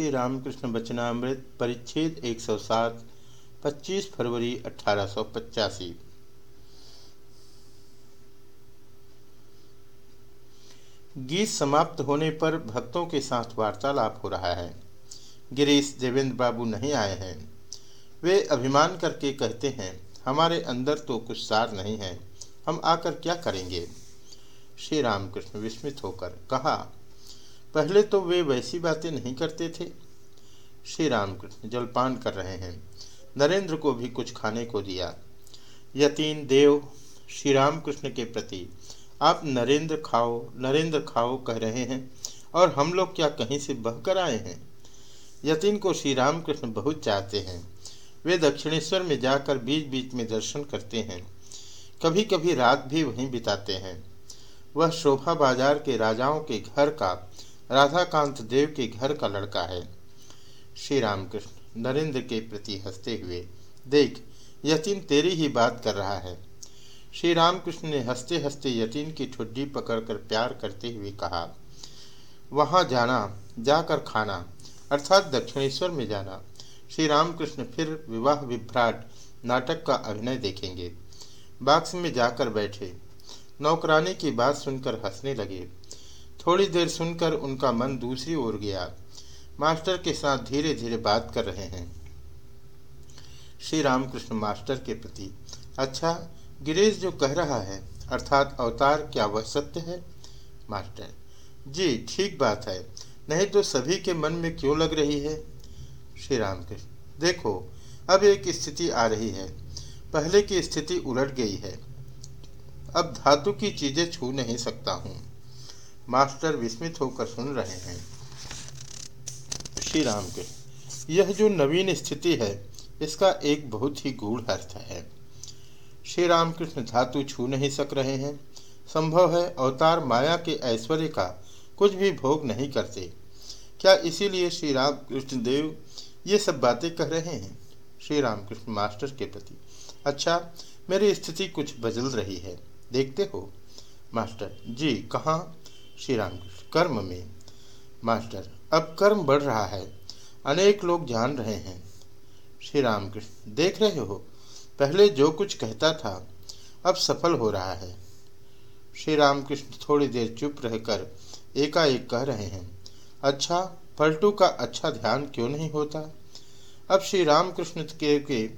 श्री रामकृष्ण वचनामृत परिच्छेद 107 25 फरवरी अठारह गीत समाप्त होने पर भक्तों के साथ वार्तालाप हो रहा है। गिरीश देवेंद्र बाबू नहीं आए हैं। वे अभिमान करके कहते हैं, हमारे अंदर तो कुछ सार नहीं है, हम आकर क्या करेंगे? श्री रामकृष्ण विस्मित होकर कहा पहले तो वे वैसी बातें नहीं करते थे। श्री रामकृष्ण जलपान कर रहे हैं। नरेंद्र को भी कुछ खाने को दिया। यतीन, देव श्री रामकृष्ण के प्रति आप नरेंद्र खाओ नरेंद्र खाओ कह रहे हैं, और हम लोग क्या कहीं से बहकर आए हैं? यतीन को श्री रामकृष्ण बहुत चाहते हैं। वे दक्षिणेश्वर में जाकर बीच बीच में दर्शन करते हैं। कभी कभी रात भी वहीं बिताते हैं। वह शोभा बाज़ार के राजाओं के घर का राधाकांत देव के घर का लड़का है। श्री रामकृष्ण नरेंद्र के प्रति हँसते हुए, देख, यतीन तेरी ही बात कर रहा है। श्री रामकृष्ण ने हँसते हँसते यतीन की ठुड्डी पकड़कर प्यार करते हुए कहा, वहाँ जाना, जाकर खाना, अर्थात दक्षिणेश्वर में जाना। श्री रामकृष्ण फिर विवाह विभ्राट नाटक का अभिनय देखेंगे। बाक्स में जाकर बैठे। नौकरानी की बात सुनकर हंसने लगे। थोड़ी देर सुनकर उनका मन दूसरी ओर गया। मास्टर के साथ धीरे धीरे बात कर रहे हैं। श्री रामकृष्ण मास्टर के प्रति अच्छा गिरीश जो कह रहा है, अर्थात अवतार, क्या वह सत्य है? मास्टर, जी, ठीक बात है। नहीं तो सभी के मन में क्यों लग रही है? श्री रामकृष्ण देखो, अब एक स्थिति आ रही है। पहले की स्थिति उलट गई है। अब धातु की चीज़ें छू नहीं सकता हूँ। मास्टर विस्मित होकर सुन रहे हैं। श्री राम के, यह जो नवीन स्थिति है, इसका एक बहुत ही गूढ़ अर्थ है। श्री रामकृष्ण धातु छू नहीं सक रहे हैं। संभव है अवतार माया के ऐश्वर्य का कुछ भी भोग नहीं करते। क्या इसीलिए श्री राम कृष्ण देव ये सब बातें कह रहे हैं? श्री रामकृष्ण मास्टर के प्रति अच्छा मेरी स्थिति कुछ बदल रही है। देखते हो, मास्टर, जी, कहाँ? श्री राम कर्म में। मास्टर अब कर्म बढ़ रहा है। अनेक लोग जान रहे हैं। श्री रामकृष्ण देख रहे हो? पहले जो कुछ कहता था अब सफल हो रहा है। श्री रामकृष्ण थोड़ी देर चुप रहकर एकाएक कह रहे हैं अच्छा पलटू का अच्छा ध्यान क्यों नहीं होता? अब श्री रामकृष्ण के, के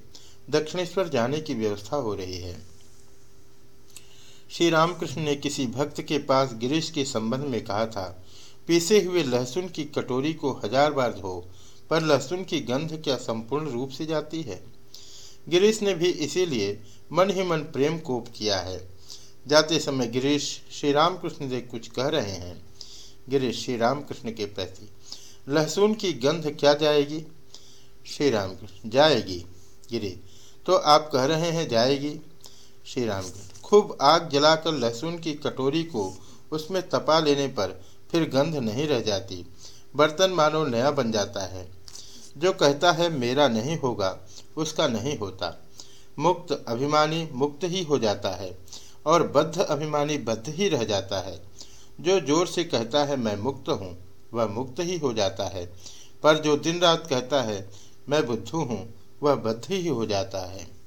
दक्षिणेश्वर जाने की व्यवस्था हो रही है। श्री रामकृष्ण ने किसी भक्त के पास गिरीश के संबंध में कहा था, पीसे हुए लहसुन की कटोरी को हज़ार बार धो, पर लहसुन की गंध क्या संपूर्ण रूप से जाती है? गिरीश ने भी इसीलिए मन ही मन प्रेम कोप किया है। जाते समय गिरीश श्री रामकृष्ण से कुछ कह रहे हैं। गिरीश श्री रामकृष्ण के प्रति, लहसुन की गंध क्या जाएगी? श्री रामकृष्ण जाएगी। गिरी तो आप कह रहे हैं जाएगी? श्री रामकृष्ण खूब आग जलाकर लहसुन की कटोरी को उसमें तपा लेने पर फिर गंध नहीं रह जाती। बर्तन मानो नया बन जाता है। जो कहता है, मेरा नहीं होगा, उसका नहीं होता। मुक्त अभिमानी मुक्त ही हो जाता है और बद्ध अभिमानी बद्ध ही रह जाता है। जो ज़ोर से कहता है, मैं मुक्त हूँ, वह मुक्त ही हो जाता है। पर जो दिन रात कहता है, मैं बुद्धू हूँ, वह बद्ध ही हो जाता है।